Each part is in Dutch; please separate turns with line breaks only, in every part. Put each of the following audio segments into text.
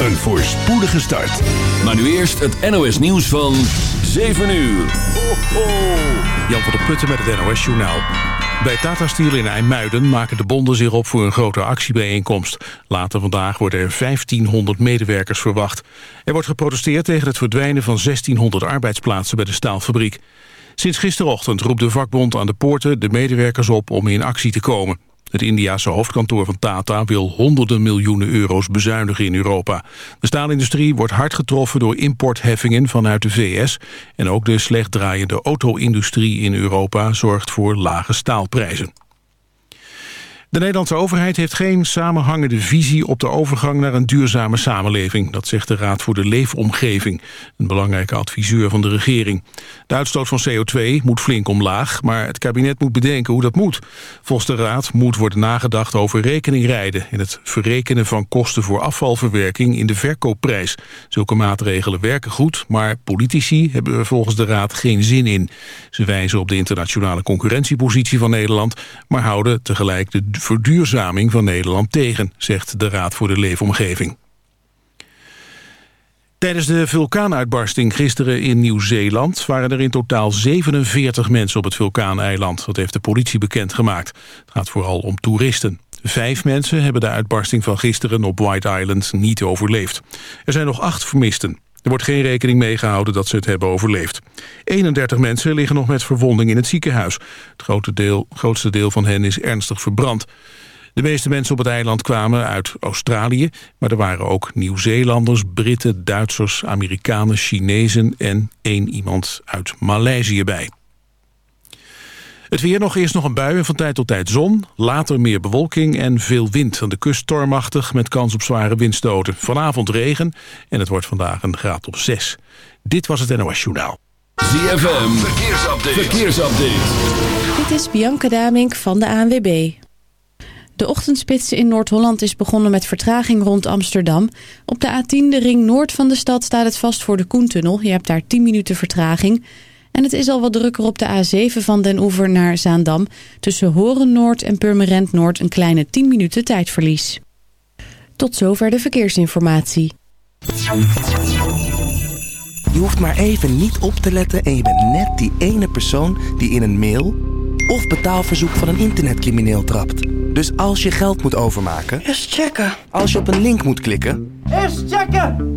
een voorspoedige start.
Maar nu eerst het NOS nieuws van 7 uur. Ho.
Jan van der Putten met het NOS Journaal. Bij Tata Steel in IJmuiden maken de bonden zich op voor een grote actiebijeenkomst. Later vandaag worden er 1500 medewerkers verwacht. Er wordt geprotesteerd tegen het verdwijnen van 1600 arbeidsplaatsen bij de staalfabriek. Sinds gisterochtend roept de vakbond aan de poorten de medewerkers op om in actie te komen. Het Indiase hoofdkantoor van Tata wil honderden miljoenen euro's bezuinigen in Europa. De staalindustrie wordt hard getroffen door importheffingen vanuit de VS... en ook de slecht draaiende auto-industrie in Europa zorgt voor lage staalprijzen. De Nederlandse overheid heeft geen samenhangende visie op de overgang naar een duurzame samenleving. Dat zegt de Raad voor de Leefomgeving, een belangrijke adviseur van de regering. De uitstoot van CO2 moet flink omlaag, maar het kabinet moet bedenken hoe dat moet. Volgens de Raad moet worden nagedacht over rekeningrijden en het verrekenen van kosten voor afvalverwerking in de verkoopprijs. Zulke maatregelen werken goed, maar politici hebben er volgens de Raad geen zin in. Ze wijzen op de internationale concurrentiepositie van Nederland, maar houden tegelijk de verduurzaming van Nederland tegen, zegt de Raad voor de Leefomgeving. Tijdens de vulkaanuitbarsting gisteren in Nieuw-Zeeland... waren er in totaal 47 mensen op het vulkaaneiland. Dat heeft de politie bekendgemaakt. Het gaat vooral om toeristen. Vijf mensen hebben de uitbarsting van gisteren op White Island niet overleefd. Er zijn nog acht vermisten. Er wordt geen rekening mee gehouden dat ze het hebben overleefd. 31 mensen liggen nog met verwonding in het ziekenhuis. Het grote deel, grootste deel van hen is ernstig verbrand. De meeste mensen op het eiland kwamen uit Australië... maar er waren ook Nieuw-Zeelanders, Britten, Duitsers, Amerikanen, Chinezen... en één iemand uit Maleisië bij. Het weer nog eerst nog een bui en van tijd tot tijd zon. Later meer bewolking en veel wind. Aan de kust stormachtig met kans op zware windstoten. Vanavond regen en het wordt vandaag een graad op 6. Dit was het NOS Journaal.
ZFM, verkeersupdate. verkeersupdate.
Dit is Bianca Damink van de ANWB. De ochtendspits in Noord-Holland is begonnen met vertraging rond Amsterdam. Op de A10, de ring noord van de stad, staat het vast voor de Koentunnel. Je hebt daar 10 minuten vertraging... En het is al wat drukker op de A7 van Den Oever naar Zaandam. Tussen Horen Noord en Purmerend Noord een kleine 10 minuten tijdverlies. Tot zover de verkeersinformatie.
Je hoeft maar even niet op te letten en je bent net die ene persoon die in een mail of betaalverzoek van een internetcrimineel trapt. Dus als je geld moet overmaken...
Eerst checken.
Als je op een link moet klikken...
Eerst checken!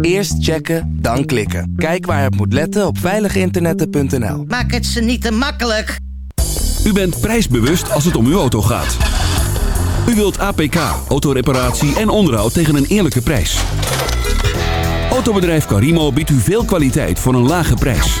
Eerst checken, dan klikken. Kijk waar het moet letten op veiliginternetten.nl.
Maak het ze niet te makkelijk.
U bent prijsbewust als het om uw auto gaat. U wilt APK, autoreparatie en onderhoud tegen een eerlijke prijs. Autobedrijf Carimo biedt u veel kwaliteit voor een lage prijs.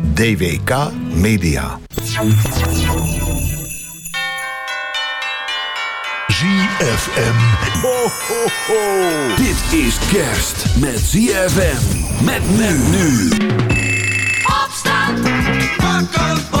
DWK Media.
ZFM.
Ho, ho, ho. Dit is kerst met ZFM. Met men nu.
Opstand. Wakker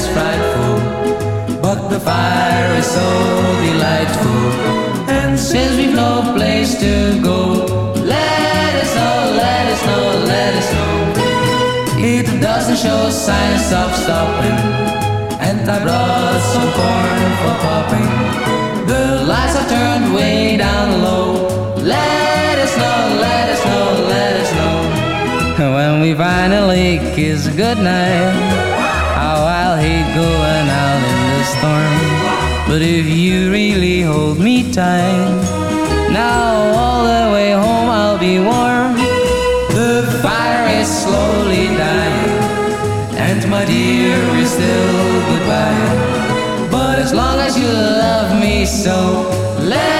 is frightful, but the fire is so delightful. And since we've no place to go, let us know, let us know, let us know. It doesn't show signs of stopping, and I brought some corn for popping. The lights are turned way down low. Let us know, let us know, let us know. When we finally kiss goodnight, hate going out in the storm. But if you really hold me tight, now all the way home I'll be warm. The fire is slowly dying, and my dear is still goodbye. But as long as you love me so, let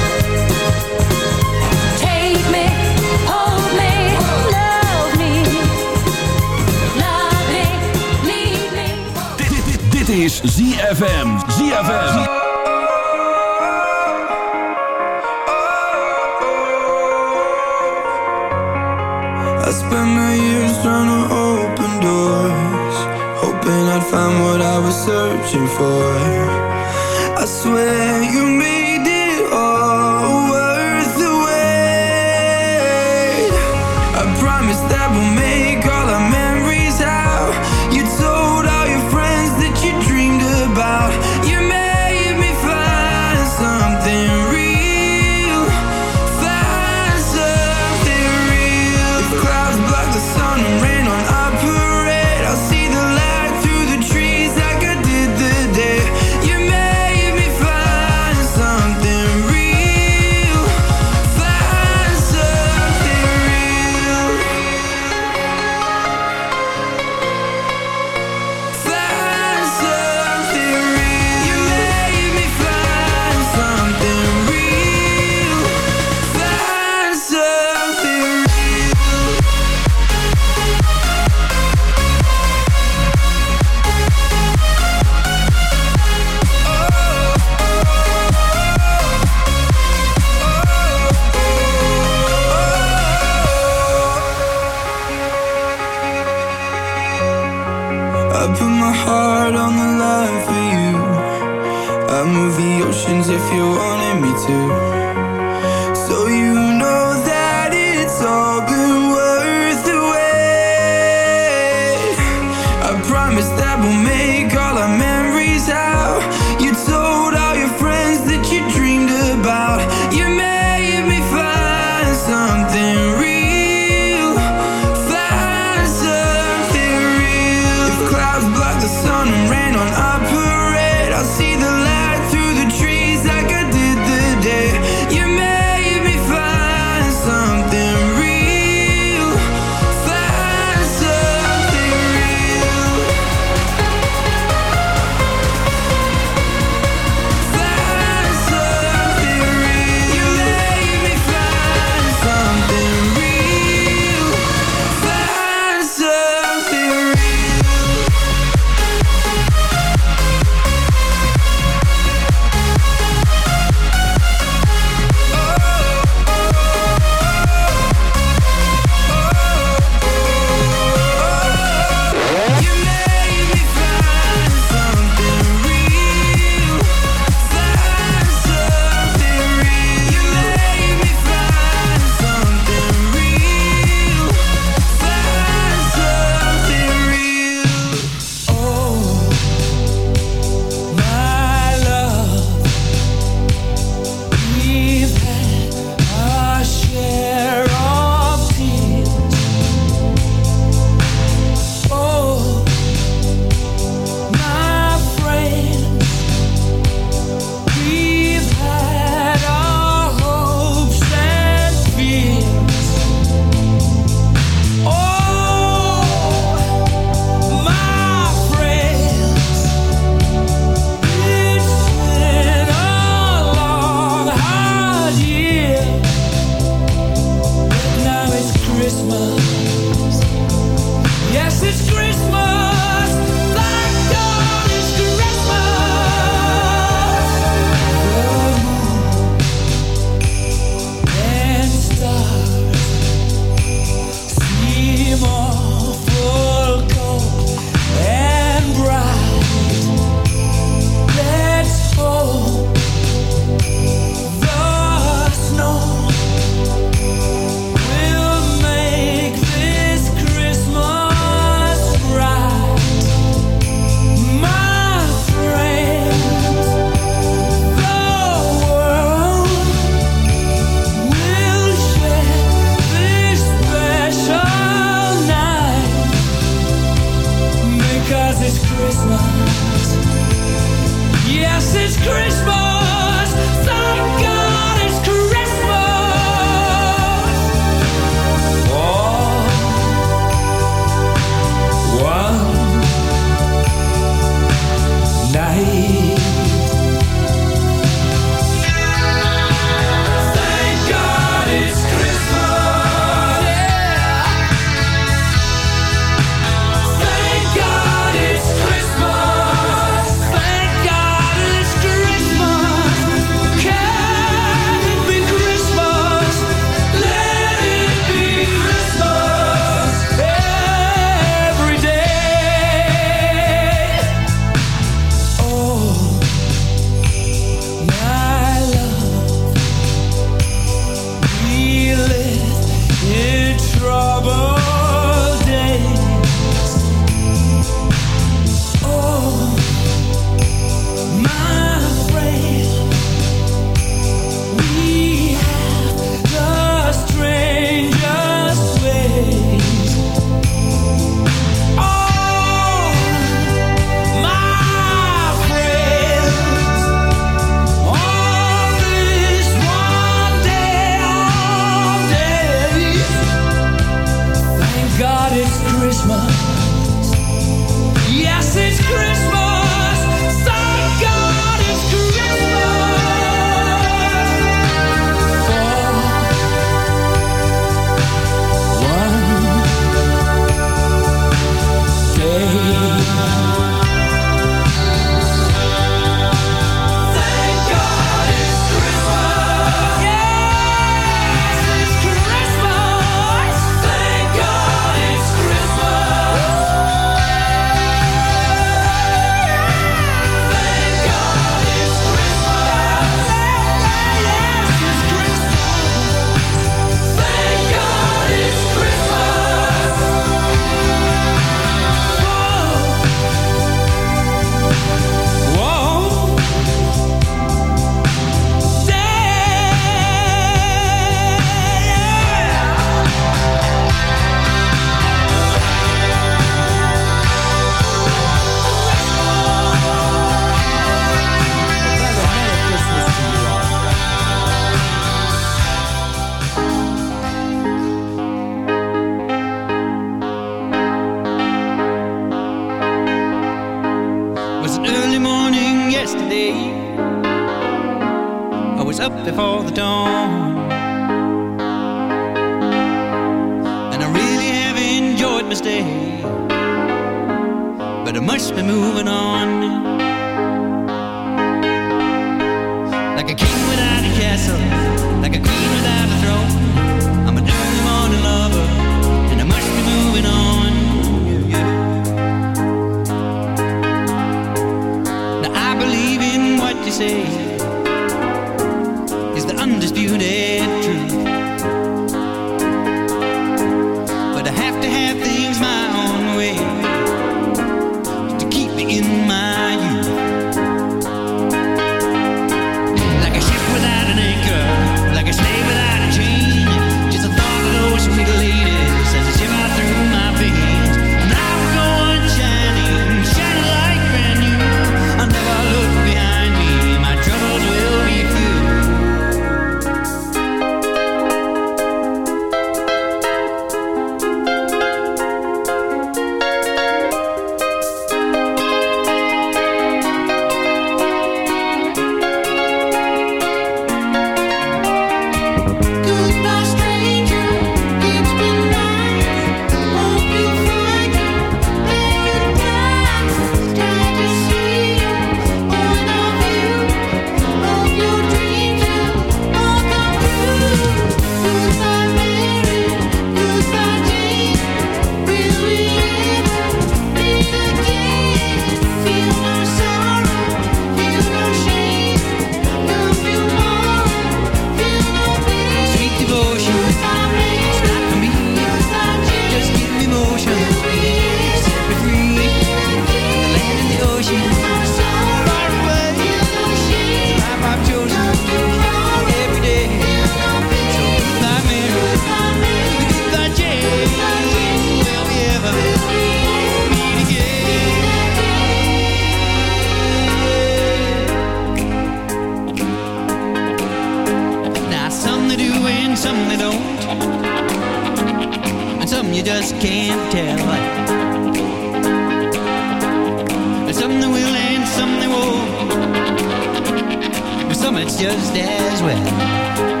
it's
just as well.